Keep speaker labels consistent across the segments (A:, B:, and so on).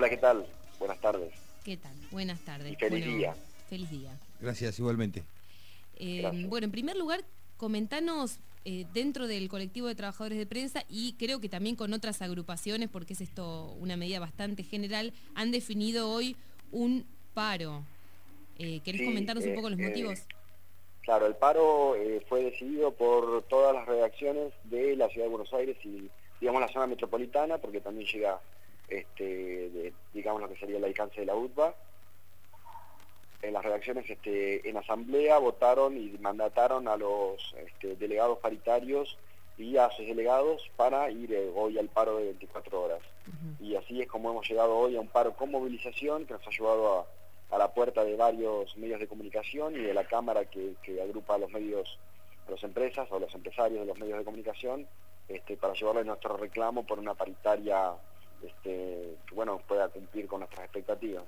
A: Hola, ¿qué tal? Buenas tardes.
B: ¿Qué tal? Buenas tardes.
A: Y feliz
B: Bueno,
A: día.
B: Feliz día.
C: Gracias, igualmente.
B: Eh,
A: Gracias.
B: bueno, en primer lugar, comentanos eh, dentro del colectivo de trabajadores de prensa y creo que también con otras agrupaciones, porque es esto una medida bastante general, han definido hoy un paro. Eh, ¿Querés
A: Sí,
B: comentarnos un
A: eh,
B: poco los
A: eh,
B: motivos?
A: Claro, el paro eh, fue decidido por todas las redacciones de la ciudad de Buenos Aires y, digamos, la zona metropolitana, porque también llega, este, de, digamos, lo que sería el alcance de la UTBA. En las redacciones este, en asamblea votaron y mandataron a los este, delegados paritarios y a sus delegados para ir eh, hoy al paro de 24 horas. Y así es como hemos llegado hoy a un paro con movilización que nos ha llevado a, a la puerta de varios medios de comunicación y de la Cámara que, que agrupa a los medios, a las empresas o a los empresarios de los medios de comunicación este, para llevarle nuestro reclamo por una paritaria este, que bueno, pueda cumplir con nuestras expectativas.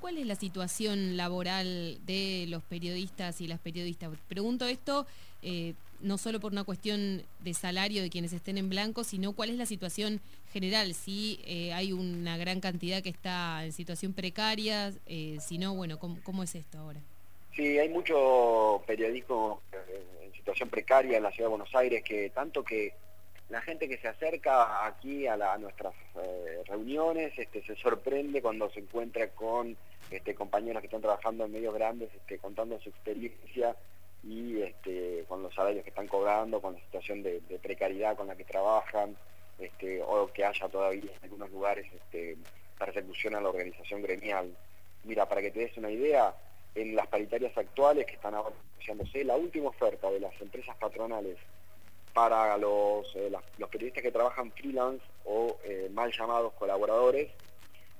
B: ¿Cuál es la situación laboral de los periodistas y las periodistas? Pregunto esto eh, no solo por una cuestión de salario de quienes estén en blanco, sino cuál es la situación general, si eh, hay una gran cantidad que está en situación precaria, eh, si no, bueno, ¿cómo, cómo es esto ahora?
A: Sí, hay mucho periodismo eh, en situación precaria en la ciudad de Buenos Aires, que tanto que la gente que se acerca aquí a, la- nuestras eh, reuniones este, se sorprende cuando se encuentra con este, compañeros que están trabajando en medios grandes, este, contando su experiencia y este, con los salarios que están cobrando, con la situación de, de precariedad con la que trabajan, este, o que haya todavía en algunos lugares este, persecución a la organización gremial. Mira, para que te des una idea, en las paritarias actuales que están ahora negociándose, la última oferta de las empresas patronales para los, eh, las- los periodistas que trabajan freelance o eh, mal llamados colaboradores,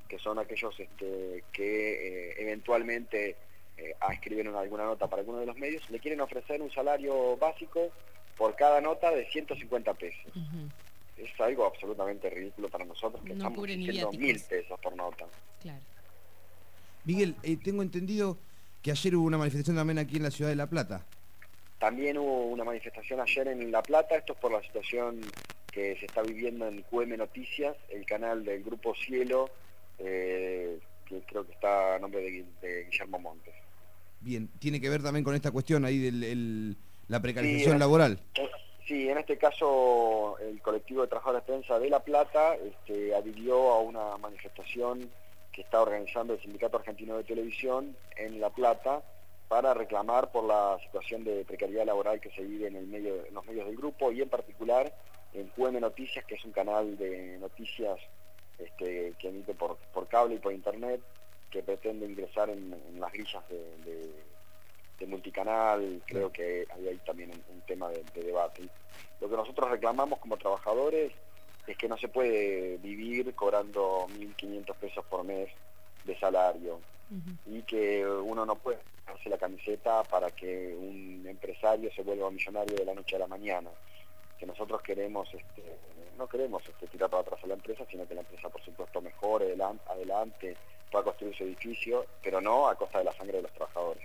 A: que son aquellos este, que eh, eventualmente eh, escriben una- alguna nota para alguno de los medios, le quieren ofrecer un salario básico por cada nota de 150 pesos. Es algo absolutamente ridículo para nosotros, que
B: No
A: estamos diciendo mil pesos por nota.
B: claro.
C: Miguel, eh, tengo entendido que ayer hubo una manifestación también aquí en la ciudad de La Plata.
A: También hubo una manifestación ayer en La Plata, esto es por la situación que se está viviendo en QM Noticias, el canal del Grupo Cielo, eh, que creo que está a nombre de, Gui- de Guillermo Montes.
C: Bien, tiene que ver también con esta cuestión ahí de la precarización
A: era-
C: laboral.
A: Sí, en este caso el colectivo de trabajadores de prensa de La Plata este, adhirió a una manifestación que está organizando el Sindicato Argentino de Televisión en La Plata para reclamar por la situación de precariedad laboral que se vive en, el medio, en los medios del grupo y en particular en QM Noticias, que es un canal de noticias este, que emite por, cable y por internet, que pretende ingresar en, las grillas de, multicanal, creo que hay ahí también un, tema de debate. Lo que nosotros reclamamos como trabajadores es que no se puede vivir cobrando 1.500 pesos por mes de salario Y que uno no puede hacer la camiseta para que un empresario se vuelva millonario de la noche a la mañana. Que nosotros queremos, este, no queremos este, tirar para atrás a la empresa, sino que la empresa, por supuesto, mejore adelan- adelante, pueda construir su edificio, pero no a costa de la sangre de los trabajadores.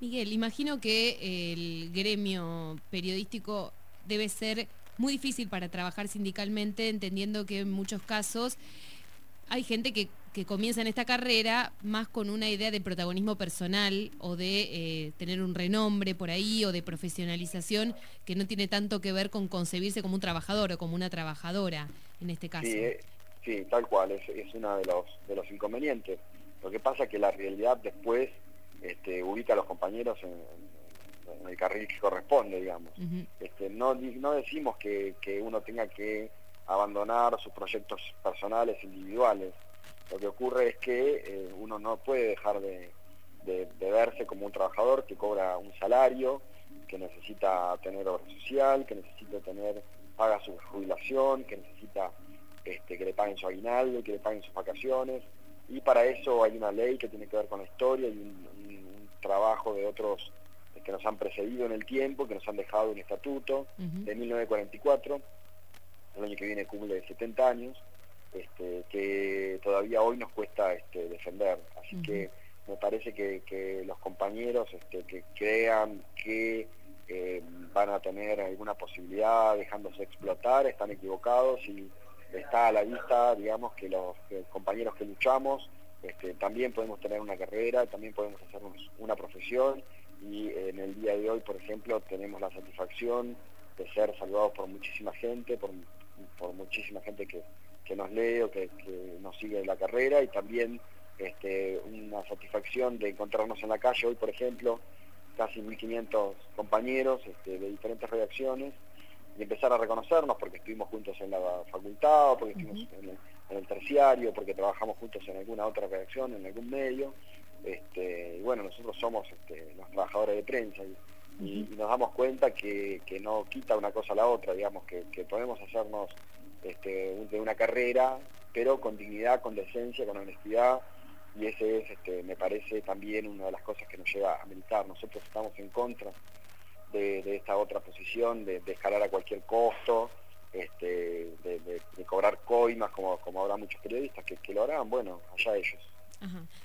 B: Miguel, imagino que el gremio periodístico debe ser muy difícil para trabajar sindicalmente, entendiendo que en muchos casos hay gente que, que comienza en esta carrera más con una idea de protagonismo personal o de eh, tener un renombre por ahí o de profesionalización que no tiene tanto que ver con concebirse como un trabajador o como una trabajadora en este caso.
A: Sí, eh, sí, tal cual, es, es uno de los, de los inconvenientes. Lo que pasa es que la realidad después este, ubica a los compañeros en, en el carril que corresponde, digamos. Este, no, no decimos que, que uno tenga que abandonar sus proyectos personales, individuales. Lo que ocurre es que eh, uno no puede dejar de, de- de verse como un trabajador que cobra un salario, que necesita tener obra social, que necesita tener, paga su jubilación, que necesita este, que le paguen su aguinaldo, que le paguen sus vacaciones. Y para eso hay una ley que tiene que ver con la historia y un, un- un trabajo de otros que nos han precedido en el tiempo, que nos han dejado un estatuto
B: Ujú.
A: de 1944, el año que viene cumple de 70 años, este, que todavía hoy nos cuesta este, defender. Así que me parece que, que los compañeros este, que crean que eh, van a tener alguna posibilidad dejándose explotar, están equivocados y está a la vista, digamos, que los compañeros que luchamos este, también podemos tener una carrera, también podemos hacernos una profesión y en el día de hoy, por ejemplo, tenemos la satisfacción de ser salvados por muchísima gente, por, muchísima gente que, nos lee o que, nos sigue en la carrera y también este, una satisfacción de encontrarnos en la calle. Hoy, por ejemplo, casi 1.500 compañeros este, de diferentes redacciones y empezar a reconocernos porque estuvimos juntos en la facultad, o porque estuvimos en, el, terciario, porque trabajamos juntos en alguna otra redacción, en algún medio. Este, y bueno, nosotros somos este, los trabajadores de prensa y, nos damos cuenta que, no quita una cosa a la otra, digamos, que, podemos hacernos este, de una carrera, pero con dignidad, con decencia, con honestidad, y ese es, este, me parece, también una de las cosas que nos lleva a militar. Nosotros estamos en contra de, esta otra posición, de, escalar a cualquier costo, este, de, cobrar coimas, como, como habrá muchos periodistas que, lo harán, bueno, allá ellos.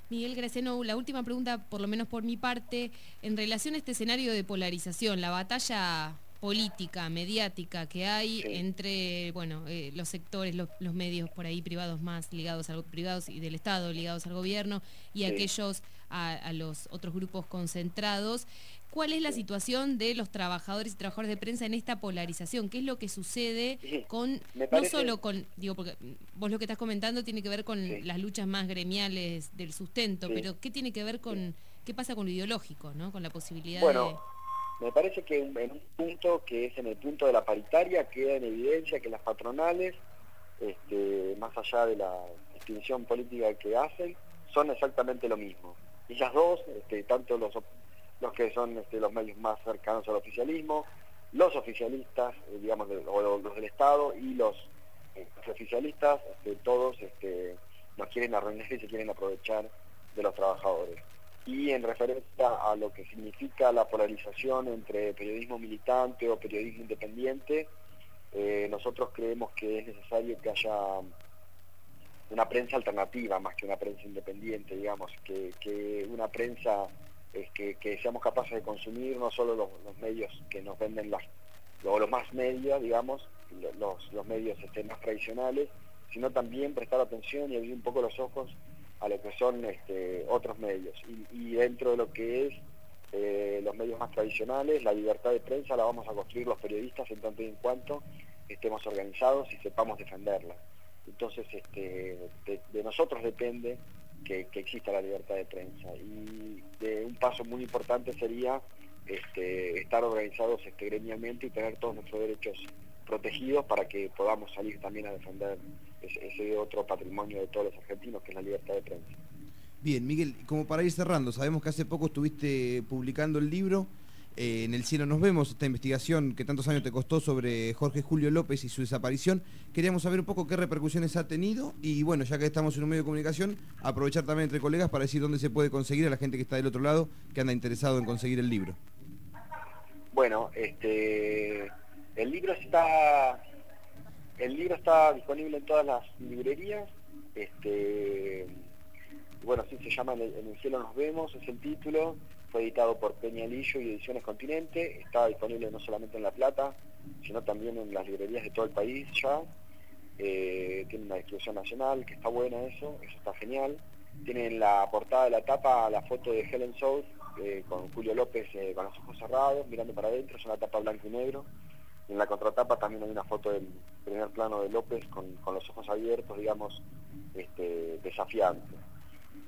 B: Miguel Graciano, la última pregunta, por lo menos por mi parte, en relación a este escenario de polarización, la batalla política, mediática que hay entre bueno, eh, los sectores, los, medios por ahí privados más ligados al privados y del Estado ligados al gobierno y aquellos a, los otros grupos concentrados. ¿Cuál es la situación de los trabajadores y trabajadores de prensa en esta polarización? ¿Qué es lo que sucede con, no solo con, digo, porque vos lo que estás comentando tiene que ver con las luchas más gremiales del sustento, pero ¿qué tiene que ver con, qué pasa con lo ideológico, ¿no? con la posibilidad
A: bueno, Me parece que en un punto que es en el punto de la paritaria queda en evidencia que las patronales, este, más allá de la distinción política que hacen, son exactamente lo mismo. Y las dos, este, tanto los los que son este, los medios más cercanos al oficialismo, los oficialistas, eh, digamos, o los del Estado y los, eh, oficialistas, este, todos este, nos quieren arruinar y se quieren aprovechar de los trabajadores. Y en referencia a lo que significa la polarización entre periodismo militante o periodismo independiente, eh, nosotros creemos que es necesario que haya una prensa alternativa más que una prensa independiente, digamos, que, que una prensa es que, seamos capaces de consumir no solo los, medios que nos venden las, los más medios, digamos, los, los medios este, más tradicionales, sino también prestar atención y abrir un poco los ojos a lo que son este, otros medios. Y, dentro de lo que es eh, los medios más tradicionales, la libertad de prensa la vamos a construir los periodistas en tanto y en cuanto estemos organizados y sepamos defenderla. Entonces, este, de nosotros depende que, exista la libertad de prensa. Y de un paso muy importante sería este, estar organizados este, gremialmente y tener todos nuestros derechos protegidos para que podamos salir también a defender ese, otro patrimonio de todos los argentinos, que es la libertad de prensa.
C: Bien, Miguel, como para ir cerrando, sabemos que hace poco estuviste publicando el libro eh, en el cielo nos vemos, esta investigación que tantos años te costó sobre Jorge Julio López y su desaparición. Queríamos saber un poco qué repercusiones ha tenido y bueno, ya que estamos en un medio de comunicación, aprovechar también entre colegas para decir dónde se puede conseguir a la gente que está del otro lado, que anda interesado en conseguir el libro.
A: Bueno, este, el libro está, el libro está disponible en todas las librerías. Este, bueno, así se llama en el cielo nos vemos, es el título fue editado por Peñalillo y Ediciones Continente, está disponible no solamente en La Plata, sino también en las librerías de todo el país ya. Eh, tiene una distribución nacional, que está buena eso, eso está genial. Tiene en la portada de la tapa la foto de Helen South eh, con Julio López eh, con los ojos cerrados, mirando para adentro, es una tapa blanco y negro. En la contratapa también hay una foto del primer plano de López con, los ojos abiertos, digamos, este, desafiante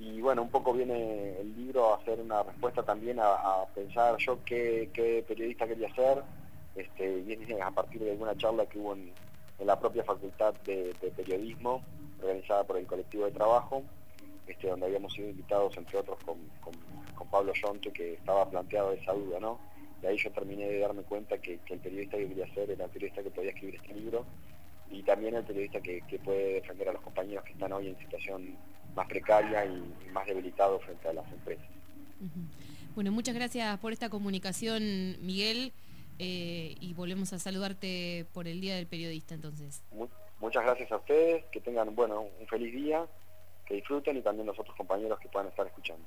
A: y bueno, un poco viene el libro a hacer una respuesta también a, pensar yo qué, periodista quería ser, este, viene a partir de alguna charla que hubo en, la propia facultad de, periodismo, organizada por el colectivo de trabajo, este, donde habíamos sido invitados, entre otros, con, Pablo Yonte, que estaba planteado esa duda, ¿no? Y ahí yo terminé de darme cuenta que, el periodista que quería ser era el periodista que podía escribir este libro y también el periodista que, que puede defender a los compañeros que están hoy en situación más precaria y, más debilitado frente a las empresas.
B: Bueno, muchas gracias por esta comunicación, Miguel, eh, y volvemos a saludarte por el Día del Periodista entonces.
A: muchas gracias a ustedes, que tengan bueno un feliz día, que disfruten y también los otros compañeros que puedan estar escuchando.